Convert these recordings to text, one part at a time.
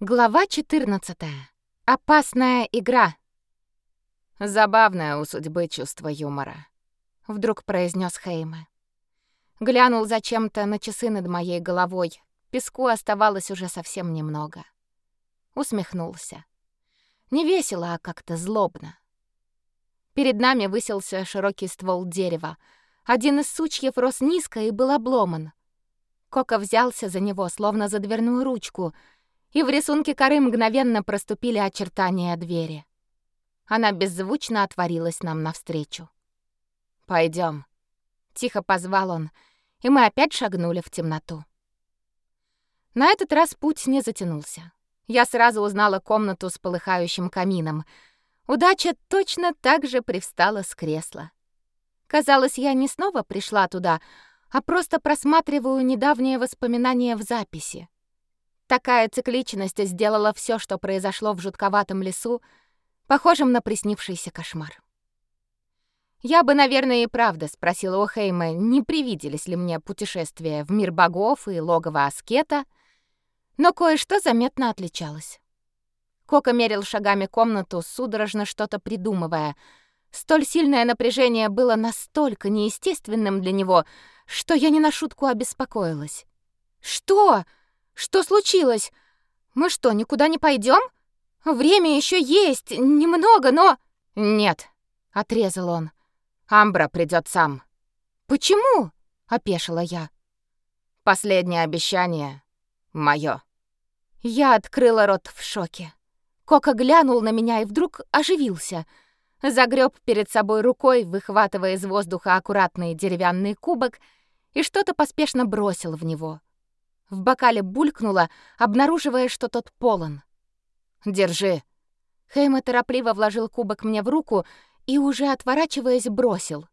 Глава 14. Опасная игра. Забавное у судьбы чувство юмора, вдруг произнес Хейме. Глянул зачем-то на часы над моей головой. Песку оставалось уже совсем немного. Усмехнулся. Не весело, а как-то злобно. Перед нами высился широкий ствол дерева. Один из сучьев рос низко и был обломан. Кока взялся за него, словно за дверную ручку — и в рисунке коры мгновенно проступили очертания двери. Она беззвучно отворилась нам навстречу. Пойдем, тихо позвал он, и мы опять шагнули в темноту. На этот раз путь не затянулся. Я сразу узнала комнату с полыхающим камином. Удача точно так же привстала с кресла. Казалось, я не снова пришла туда, а просто просматриваю недавние воспоминания в записи. Такая цикличность сделала все, что произошло в жутковатом лесу, похожим на приснившийся кошмар. Я бы, наверное, и правда спросила у Хейма, не привиделись ли мне путешествия в мир богов и логово аскета, но кое-что заметно отличалось. Кока мерил шагами комнату, судорожно что-то придумывая. Столь сильное напряжение было настолько неестественным для него, что я не на шутку обеспокоилась. «Что?» Что случилось? Мы что, никуда не пойдем? Время еще есть, немного, но Нет, отрезал он. Амбра придет сам. Почему? опешила я. Последнее обещание мое. Я открыла рот в шоке. Кока глянул на меня и вдруг оживился. Загреб перед собой рукой, выхватывая из воздуха аккуратный деревянный кубок, и что-то поспешно бросил в него. В бокале булькнуло, обнаруживая, что тот полон. «Держи». Хейма торопливо вложил кубок мне в руку и, уже отворачиваясь, бросил.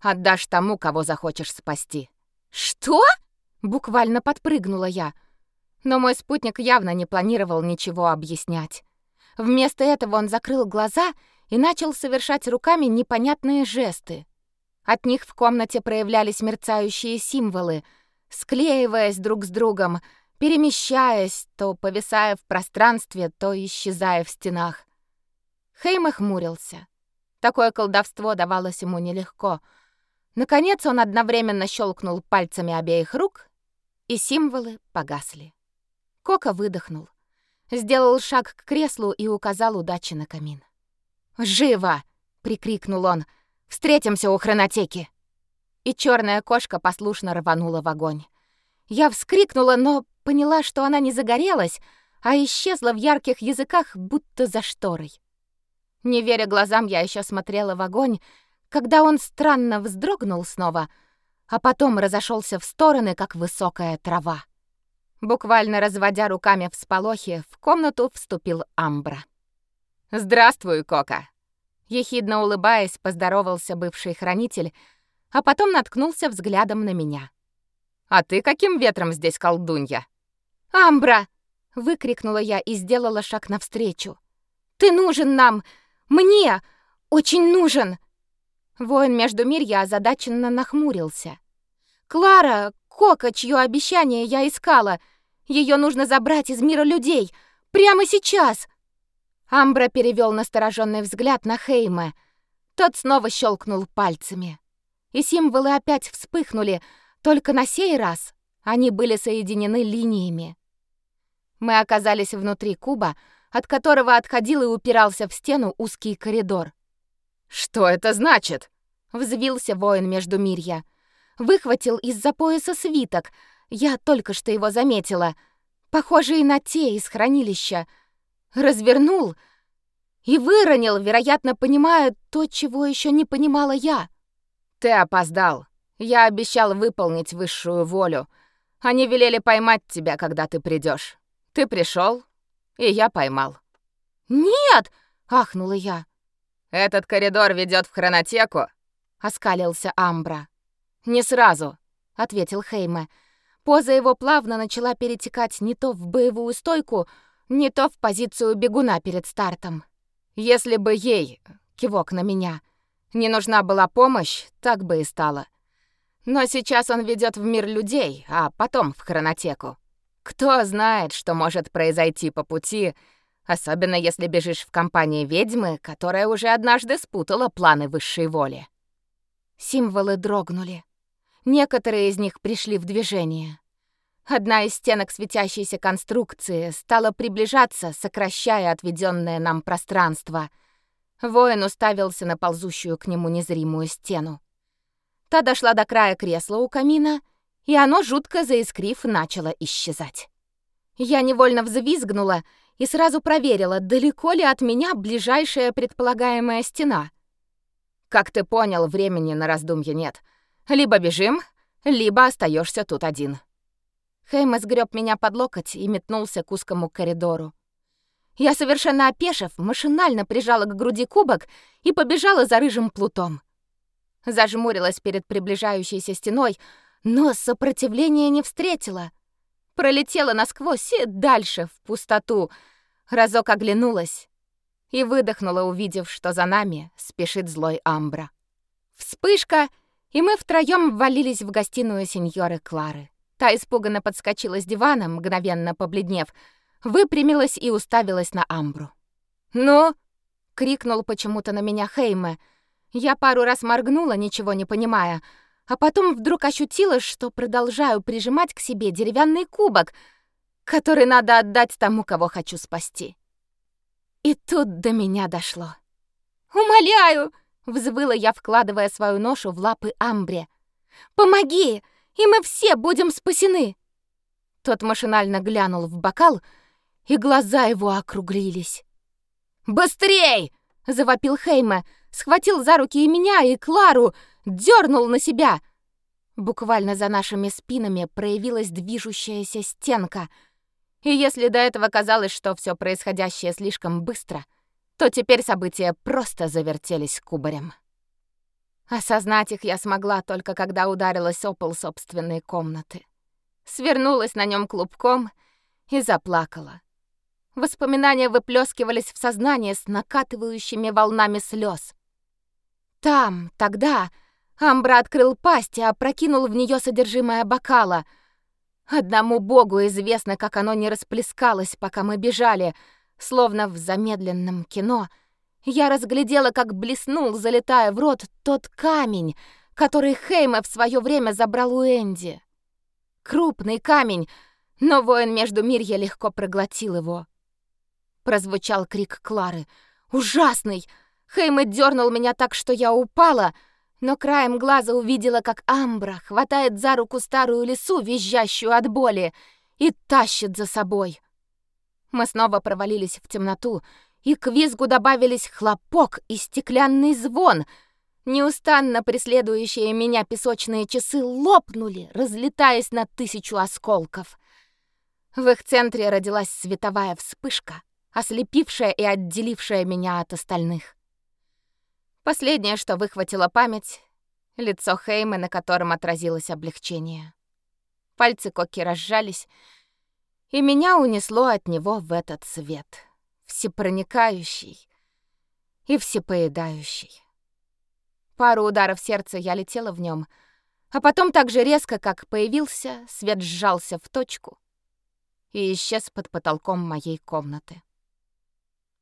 «Отдашь тому, кого захочешь спасти». «Что?» — буквально подпрыгнула я. Но мой спутник явно не планировал ничего объяснять. Вместо этого он закрыл глаза и начал совершать руками непонятные жесты. От них в комнате проявлялись мерцающие символы — склеиваясь друг с другом, перемещаясь, то повисая в пространстве, то исчезая в стенах. Хейм хмурился. Такое колдовство давалось ему нелегко. Наконец он одновременно щелкнул пальцами обеих рук, и символы погасли. Кока выдохнул, сделал шаг к креслу и указал удачи на камин. «Живо!» — прикрикнул он. «Встретимся у хронотеки!» И черная кошка послушно рванула в огонь. Я вскрикнула, но поняла, что она не загорелась, а исчезла в ярких языках, будто за шторой. Не веря глазам, я еще смотрела в огонь, когда он странно вздрогнул снова, а потом разошелся в стороны, как высокая трава. Буквально разводя руками в сполохе, в комнату вступил Амбра. «Здравствуй, Кока!» Ехидно улыбаясь, поздоровался бывший хранитель, а потом наткнулся взглядом на меня. «А ты каким ветром здесь колдунья?» «Амбра!» — выкрикнула я и сделала шаг навстречу. «Ты нужен нам! Мне! Очень нужен!» Воин между мирья озадаченно нахмурился. «Клара, Кока, чье обещание я искала! Ее нужно забрать из мира людей! Прямо сейчас!» Амбра перевел настороженный взгляд на Хейма. Тот снова щелкнул пальцами и символы опять вспыхнули, только на сей раз они были соединены линиями. Мы оказались внутри куба, от которого отходил и упирался в стену узкий коридор. «Что это значит?» — взвился воин между мирья. Выхватил из-за пояса свиток, я только что его заметила, похожий на те из хранилища. Развернул и выронил, вероятно, понимая то, чего еще не понимала я — «Ты опоздал. Я обещал выполнить высшую волю. Они велели поймать тебя, когда ты придешь. Ты пришел, и я поймал». «Нет!» — ахнула я. «Этот коридор ведет в хронотеку», — оскалился Амбра. «Не сразу», — ответил Хейме. Поза его плавно начала перетекать не то в боевую стойку, не то в позицию бегуна перед стартом. «Если бы ей...» — кивок на меня — не нужна была помощь, так бы и стало. Но сейчас он ведет в мир людей, а потом в хронотеку. Кто знает, что может произойти по пути, особенно если бежишь в компании ведьмы, которая уже однажды спутала планы высшей воли. Символы дрогнули. Некоторые из них пришли в движение. Одна из стенок светящейся конструкции стала приближаться, сокращая отведенное нам пространство. Воин уставился на ползущую к нему незримую стену. Та дошла до края кресла у камина, и оно, жутко заискрив, начало исчезать. Я невольно взвизгнула и сразу проверила, далеко ли от меня ближайшая предполагаемая стена. Как ты понял, времени на раздумье нет. Либо бежим, либо остаешься тут один. Хейма сгреб меня под локоть и метнулся к узкому коридору. Я, совершенно опешив, машинально прижала к груди кубок и побежала за рыжим плутом. Зажмурилась перед приближающейся стеной, но сопротивления не встретила. Пролетела насквозь и дальше, в пустоту. Разок оглянулась и выдохнула, увидев, что за нами спешит злой Амбра. Вспышка, и мы втроем ввалились в гостиную сеньоры Клары. Та испуганно подскочила с дивана, мгновенно побледнев, выпрямилась и уставилась на Амбру. «Ну?» — крикнул почему-то на меня Хейме. Я пару раз моргнула, ничего не понимая, а потом вдруг ощутила, что продолжаю прижимать к себе деревянный кубок, который надо отдать тому, кого хочу спасти. И тут до меня дошло. «Умоляю!» — взвыла я, вкладывая свою ношу в лапы Амбре. «Помоги! и мы все будем спасены!» Тот машинально глянул в бокал, и глаза его округлились. «Быстрей!» — завопил Хейме, схватил за руки и меня, и Клару, дернул на себя. Буквально за нашими спинами проявилась движущаяся стенка. И если до этого казалось, что все происходящее слишком быстро, то теперь события просто завертелись кубарем. Осознать их я смогла только когда ударилась о пол собственной комнаты. Свернулась на нем клубком и заплакала. Воспоминания выплескивались в сознание с накатывающими волнами слез. Там, тогда, Амбра открыл пасть и опрокинул в нее содержимое бокала. Одному богу известно, как оно не расплескалось, пока мы бежали, словно в замедленном кино — я разглядела, как блеснул, залетая в рот, тот камень, который Хейме в свое время забрал у Энди. Крупный камень, но воин между мирья легко проглотил его. Прозвучал крик Клары. «Ужасный!» Хейме дернул меня так, что я упала, но краем глаза увидела, как Амбра хватает за руку старую лису, визжащую от боли, и тащит за собой. Мы снова провалились в темноту, и к визгу добавились хлопок и стеклянный звон. Неустанно преследующие меня песочные часы лопнули, разлетаясь на тысячу осколков. В их центре родилась световая вспышка, ослепившая и отделившая меня от остальных. Последнее, что выхватило память — лицо Хейма, на котором отразилось облегчение. Пальцы Коки разжались, и меня унесло от него в этот свет всепроникающий и всепоедающий. Пару ударов сердца я летела в нем, а потом так же резко, как появился, свет сжался в точку и исчез под потолком моей комнаты.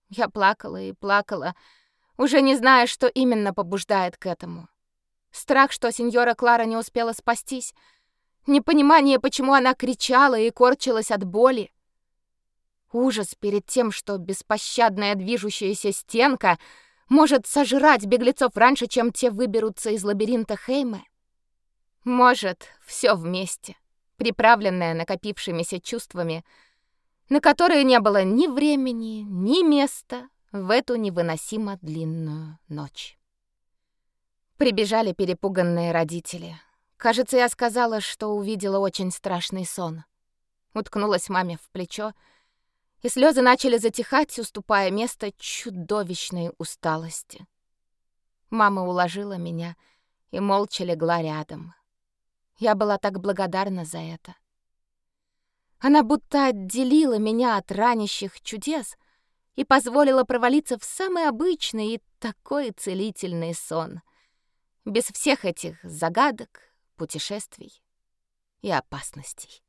Я плакала и плакала, уже не зная, что именно побуждает к этому. Страх, что сеньора Клара не успела спастись, непонимание, почему она кричала и корчилась от боли, Ужас перед тем, что беспощадная движущаяся стенка может сожрать беглецов раньше, чем те выберутся из лабиринта Хейме. Может, все вместе, приправленное накопившимися чувствами, на которые не было ни времени, ни места в эту невыносимо длинную ночь. Прибежали перепуганные родители. Кажется, я сказала, что увидела очень страшный сон. Уткнулась маме в плечо, и слезы начали затихать, уступая место чудовищной усталости. Мама уложила меня и молча легла рядом. Я была так благодарна за это. Она будто отделила меня от ранящих чудес и позволила провалиться в самый обычный и такой целительный сон, без всех этих загадок, путешествий и опасностей.